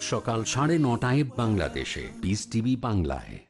সকাল সাড়ে নটায় বাংলাদেশে। পিস টিভি বাংলায়।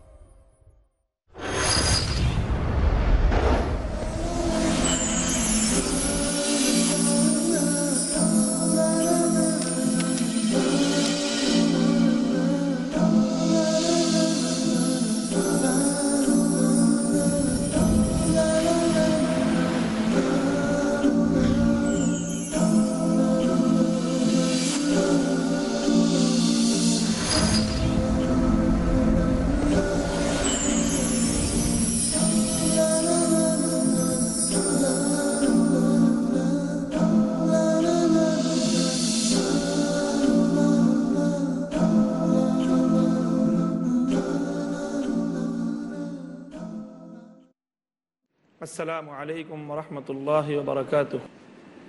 السلام عليكم ورحمة الله وبركاته.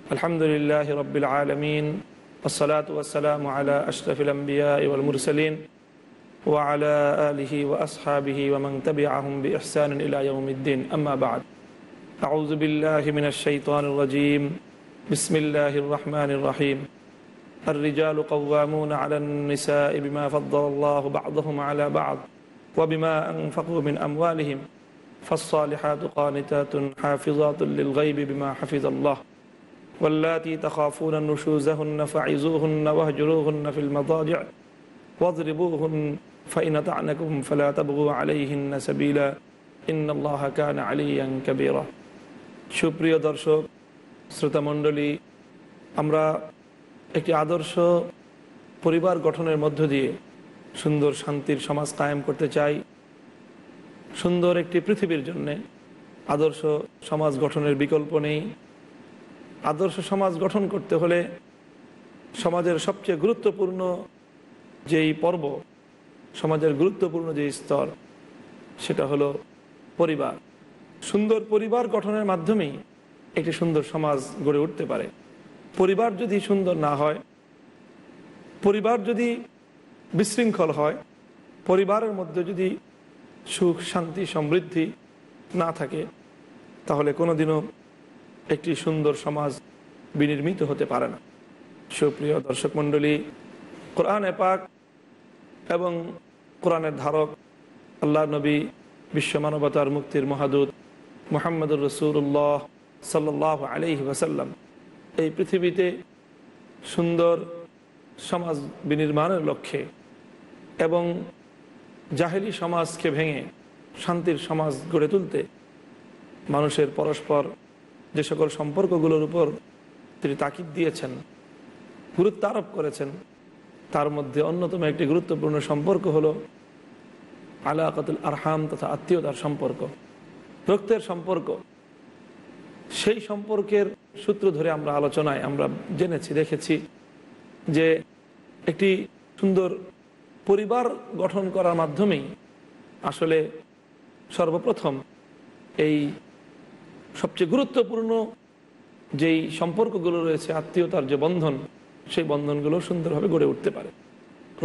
الحمد لله رب العالمين والصلاة والسلام على أشرف الأنبياء والمرسلين وعلى آله وأصحابه ومن تبعهم بإحسان إلى يوم الدين. أما بعد أعوذ بالله من الشيطان الرجيم. بسم الله الرحمن الرحيم. الرجال قوامون على النساء بما فضل الله بعضهم على بعض وبما أنفقوا من أموالهم. فالصالحات قانتات حافظات للغيب بما حفظ الله واللاتي تخافون نشوزهن فعزوهن واهجروهن في المضاجع واضربوهن فإن طعنكم فلا تبغوا عليهن سبيلا إن الله كان عليا كبيرا সুপ্রিয় দর্শক শ্রোতামণ্ডলী আমরা একটি আদর্শ পরিবার গঠনের মধ্য দিয়ে সুন্দর শান্তির সমাজ কায়েম করতে চাই সুন্দর একটি পৃথিবীর জন্যে আদর্শ সমাজ গঠনের বিকল্প নেই। আদর্শ সমাজ গঠন করতে হলে সমাজের সবচেয়ে গুরুত্বপূর্ণ যেই পর্ব, সমাজের গুরুত্বপূর্ণ যে স্তর, সেটা হলো পরিবার। সুন্দর পরিবার গঠনের মাধ্যমেই একটি সুন্দর সমাজ গড়ে উঠতে পারে। পরিবার যদি সুন্দর না হয়, পরিবার যদি বিশৃঙ্খল হয়, পরিবারের মধ্যে যদি সুখ, শান্তি, সমৃদ্ধি না থাকে, তাহলে কোনোদিনও একটি সুন্দর সমাজ বিনির্মিত হতে পারে না। সুপ্রিয় দর্শক মণ্ডলী, কোরআন পাক এবং কোরআনের ধারক আল্লাহ নবী, বিশ্ব মানবতার মুক্তির মহাদূত মোহাম্মদুর রসুল্লাহ সাল্লাহ আলহি ওসাল্লাম এই পৃথিবীতে সুন্দর সমাজ বিনির্মাণের লক্ষ্যে এবং জাহেলি সমাজকে ভেঙে শান্তির সমাজ গড়ে তুলতে মানুষের পরস্পর যে সকল সম্পর্কগুলোর উপর তিনি তাকিদ দিয়েছেন, গুরুত্ব আরোপ করেছেন, তার মধ্যে অন্যতম একটি গুরুত্বপূর্ণ সম্পর্ক হলো আলাকাতুল আরহাম তথা আত্মীয়তার সম্পর্ক। রক্তের সম্পর্ক। সেই সম্পর্কের সূত্র ধরে আমরা আলোচনায় আমরা জেনেছি, দেখেছি যে একটি সুন্দর পরিবার গঠন করার মাধ্যমেই আসলে সর্বপ্রথম এই সবচেয়ে গুরুত্বপূর্ণ যেই সম্পর্কগুলো রয়েছে, আত্মীয়তার যে বন্ধন, সেই বন্ধনগুলো সুন্দরভাবে গড়ে উঠতে পারে।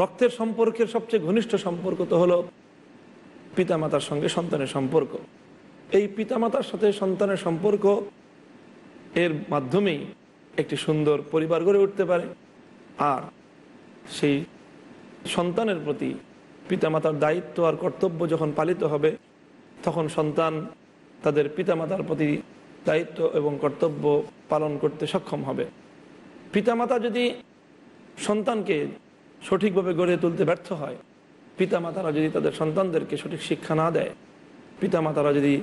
রক্তের সম্পর্কের সবচেয়ে ঘনিষ্ঠ সম্পর্ক তো হলো পিতামাতার সঙ্গে সন্তানের সম্পর্ক। এই পিতামাতার সাথে সন্তানের সম্পর্ক এর মাধ্যমেই একটি সুন্দর পরিবার গড়ে উঠতে পারে। আর সেই সন্তানের প্রতি পিতামাতার দায়িত্ব আর কর্তব্য যখন পালিত হবে, তখন সন্তান তাদের পিতামাতার প্রতি দায়িত্ব এবং কর্তব্য পালন করতে সক্ষম হবে। পিতামাতা যদি সন্তানকে সঠিকভাবে গড়ে তুলতে ব্যর্থ হয়, পিতামাতারা যদি তাদের সন্তানদেরকে সঠিক শিক্ষা না দেয়, পিতামাতারা যদি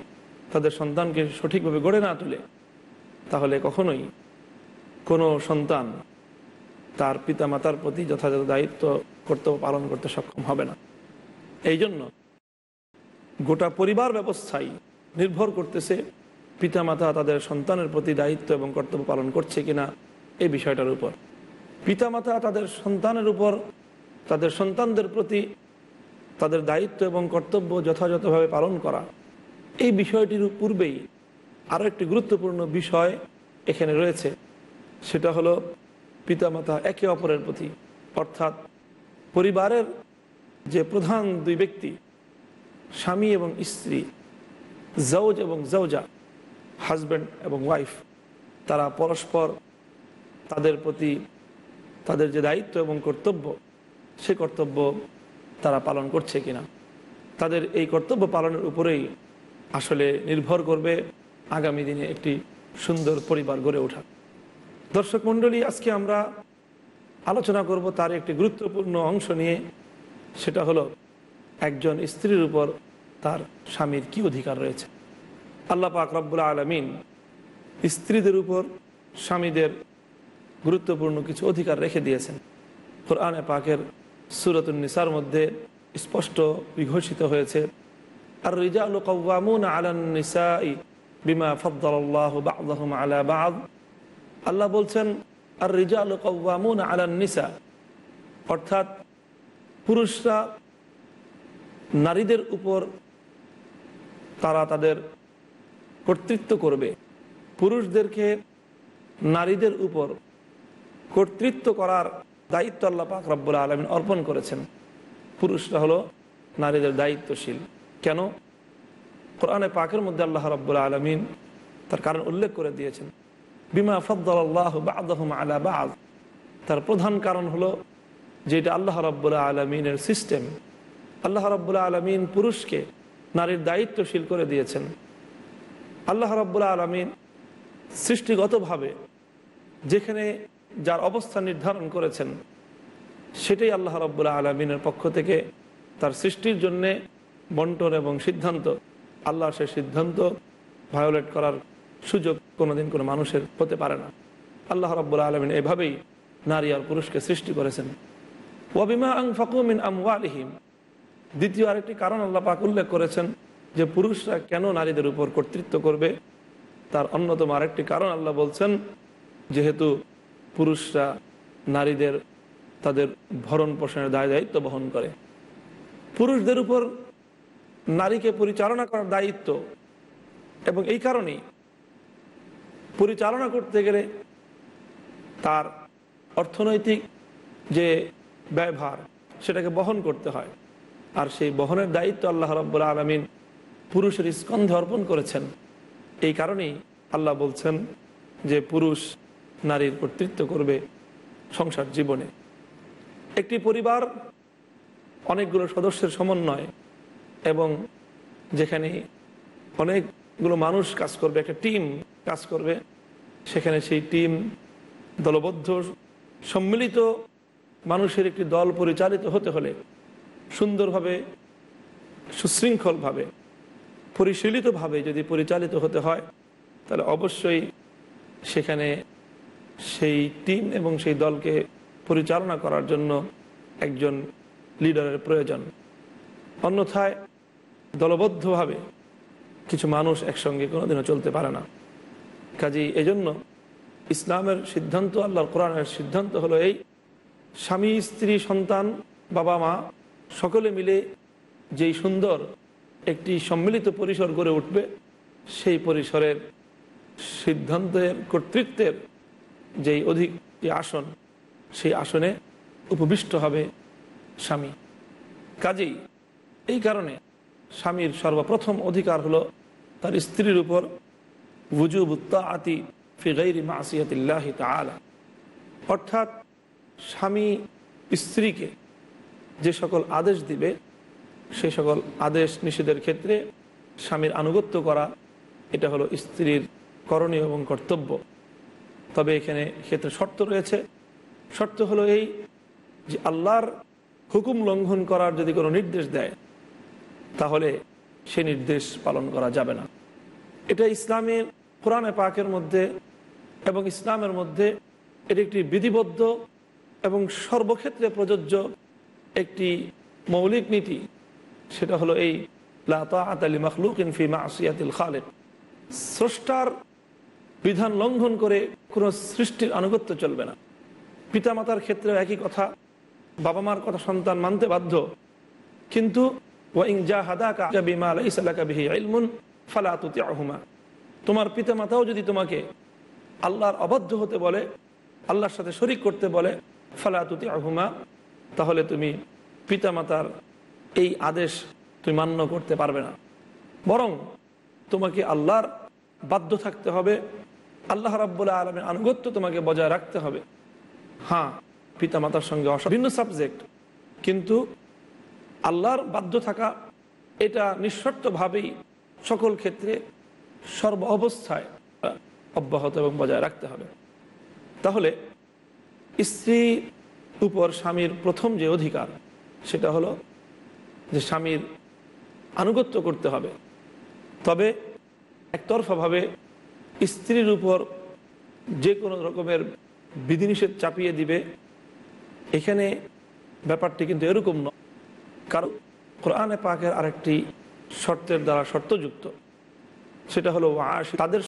তাদের সন্তানকে সঠিকভাবে গড়ে না তোলে, তাহলে কখনোই কোনো সন্তান তার পিতামাতার প্রতি যথাযথ দায়িত্ব কর্তব্য পালন করতে সক্ষম হবে না। এই জন্য গোটা পরিবার ব্যবস্থাই নির্ভর করতেছে পিতামাতা তাদের সন্তানের প্রতি দায়িত্ব এবং কর্তব্য পালন করছে কিনা এই বিষয়টার উপর। পিতামাতা তাদের সন্তানের উপর, তাদের সন্তানদের প্রতি তাদের দায়িত্ব এবং কর্তব্য যথাযথভাবে পালন করা, এই বিষয়টির পূর্বেই আরও একটি গুরুত্বপূর্ণ বিষয় এখানে রয়েছে। সেটা হলো পিতামাতা একে অপরের প্রতি, অর্থাৎ পরিবারের যে প্রধান দুই ব্যক্তি, স্বামী এবং স্ত্রী জৌজ এবং জৌজা হাজব্যান্ড এবং ওয়াইফ, তারা পরস্পর তাদের প্রতি তাদের যে দায়িত্ব এবং কর্তব্য, সে কর্তব্য তারা পালন করছে কিনা। তাদের এই কর্তব্য পালনের উপরেই আসলে নির্ভর করবে আগামী দিনে একটি সুন্দর পরিবার গড়ে ওঠা। দর্শক মণ্ডলী, আজকে আমরা আলোচনা করব তার একটি গুরুত্বপূর্ণ অংশ নিয়ে। সেটা হলো, একজন স্ত্রীর উপর তার স্বামীর কি অধিকার রয়েছে? আল্লাহ পাক রব্বুল্লা আলমিন স্ত্রীদের উপর স্বামীদের গুরুত্বপূর্ণ কিছু অধিকার রেখে দিয়েছেন। কোরআনে পাকের সুরতুল নিসার মধ্যে স্পষ্ট বিঘোষিত হয়েছে আর রিজাল কওয়ামুন আলান নিসাই বিমা ফদ্দাল্লাহ বাদহম আলা আল্লাহ বলছেন আর রিজাল কওয়ামুন আলান নিসা। অর্থাৎ পুরুষরা নারীদের উপর তারা তাদের কর্তৃত্ব করবে। পুরুষদেরকে নারীদের উপর কর্তৃত্ব করার দায়িত্ব আল্লাহ পাক রব্বুল আলমিন অর্পণ করেছেন। পুরুষরা হলো নারীদের দায়িত্বশীল। কেন? কোরআনে পাকের মধ্যে আল্লাহ রব্বুল আলমিন তার কারণ উল্লেখ করে দিয়েছেন। বিমা ফদ্দাল্লাহ বাদহম আলা বাদ। তার প্রধান কারণ হলো যেটা আল্লাহ রব্বুল্লাহ আলমিনের সিস্টেম। আল্লাহ রব্বুল্লাহ আলমিন পুরুষকে নারীর দায়িত্বশীল করে দিয়েছেন। আল্লাহ রব্বুল্লাহ আলমিন সৃষ্টিগতভাবে যেখানে যার অবস্থান নির্ধারণ করেছেন, সেটাই আল্লাহ রব্বুল্লাহ আলমিনের পক্ষ থেকে তার সৃষ্টির জন্যে বন্টন এবং সিদ্ধান্ত আল্লাহ সে সিদ্ধান্ত ভায়োলেট করার সুযোগ কোনোদিন কোনো মানুষের হতে পারে না। আল্লাহ রব্বুল্লাহ আলমিন এভাবেই নারী আর পুরুষকে সৃষ্টি করেছেন। ওয়াবিমা আং ফাকুমিন আমওয়ালিহিম। দ্বিতীয় আরেকটি কারণ আল্লাহ পাক উল্লেখ করেছেন যে পুরুষরা কেন নারীদের উপর কর্তৃত্ব করবে? তার অন্যতম আরেকটি কারণ আল্লাহ বলছেন, যেহেতু পুরুষরা নারীদের তাদের ভরণ পোষণের দায় দায়িত্ব বহন করে। পুরুষদের উপর নারীকে পরিচালনা করার দায়িত্ব। এবং এই কারণেই পরিচালনা করতে গেলে তার অর্থনৈতিক যে ব্যয়ভার, সেটাকে বহন করতে হয়। আর সেই বহনের দায়িত্ব আল্লাহ রব্বুল আলমিন পুরুষের স্কন্ধে অর্পণ করেছেন। এই কারণেই আল্লাহ বলছেন যে পুরুষ নারীর কর্তৃত্ব করবে সংসার জীবনে। একটি পরিবার অনেকগুলো সদস্যের সমন্বয় এবং যেখানে অনেকগুলো মানুষ কাজ করবে, একটা টিম কাজ করবে। সেখানে সেই টিম দলবদ্ধ। সম্মিলিত মানুষের একটি দল পরিচালিত হতে হলে সুন্দরভাবে, সুশৃঙ্খলভাবে, পরিশীলিতভাবে যদি পরিচালিত হতে হয়, তাহলে অবশ্যই সেখানে সেই টিম এবং সেই দলকে পরিচালনা করার জন্য একজন লিডারের প্রয়োজন। অন্যথায় দলবদ্ধভাবে কিছু মানুষ একসঙ্গে কোনোদিনও চলতে পারে না। কাজেই এজন্য ইসলামের সিদ্ধান্ত, আল্লাহর কোরআনের সিদ্ধান্ত হলো এই, স্বামী, স্ত্রী, সন্তান, বাবা, মা সকলে মিলে যেই সুন্দর একটি সম্মিলিত পরিসর গড়ে উঠবে, সেই পরিসরের সিদ্ধান্তের কর্তৃত্বের যেই অধিক আসন, সেই আসনে উপবিষ্ট হবে স্বামী। কাজেই এই কারণে স্বামীর সর্বপ্রথম অধিকার হলো তার স্ত্রীর উপর ফিগাইরি অর্থাৎ স্বামী স্ত্রীকে যে সকল আদেশ দিবে, সে সকল আদেশ নিষেধের ক্ষেত্রে স্বামীর আনুগত্য করা, এটা হলো স্ত্রীর করণীয় এবং কর্তব্য। তবে এখানে ক্ষেত্রে শর্ত রয়েছে। শর্ত হলো এই যে আল্লাহর হুকুম লঙ্ঘন করার যদি কোনো নির্দেশ দেয়, তাহলে সে নির্দেশ পালন করা যাবে না। এটা ইসলামের কোরআনে পাকের মধ্যে এবং ইসলামের মধ্যে এটি একটি বিধিবদ্ধ এবং সর্বক্ষেত্রে প্রযোজ্য একটি মৌলিক নীতি। সেটা হলো এই লাতালি মখলুক ইনফি মাসিয়াতিল খালেক। স্রষ্টার বিধান লঙ্ঘন করে কোনো সৃষ্টির আনুগত্য চলবে না। পিতামাতার ক্ষেত্রে একই কথা বাবা মার কথা সন্তান মানতে বাধ্য। কিন্তু ওয়াইং যা হাদাকা বিমা আলাইসালাকা বিহি ইলমুন ফালা তুতিআহুমা। তোমার পিতামাতাও যদি তোমাকে আল্লাহর অবাধ্য হতে বলে, আল্লাহর সাথে শরিক করতে বলে, ফালা তুতিআহুমা, তাহলে তুমি পিতামাতার এই আদেশ তুমি মান্য করতে পারবে না। বরং তোমাকে আল্লাহর বাধ্য থাকতে হবে, আল্লাহ রাব্বুল্লাহ আলমের আনুগত্য তোমাকে বজায় রাখতে হবে। হ্যাঁ পিতামাতার সঙ্গে অস ভিন্ন সাবজেক্ট, কিন্তু আল্লাহর বাধ্য থাকা এটা নিঃশর্তভাবেই সকল ক্ষেত্রে সর্ব অবস্থায় অব্যাহত এবং বজায় রাখতে হবে। তাহলে স্ত্রী উপর স্বামীর প্রথম যে অধিকার, সেটা হলো যে স্বামীর আনুগত্য করতে হবে। তবে একতরফাভাবে স্ত্রীর উপর যে কোনো রকমের বিধিনিষেধ চাপিয়ে দিবে, এখানে ব্যাপারটি কিন্তু এরকম নয়। কারণ কোরআনে পাকের আরেকটি শর্তের দ্বারা শর্তযুক্ত। সেটা হলো তাদের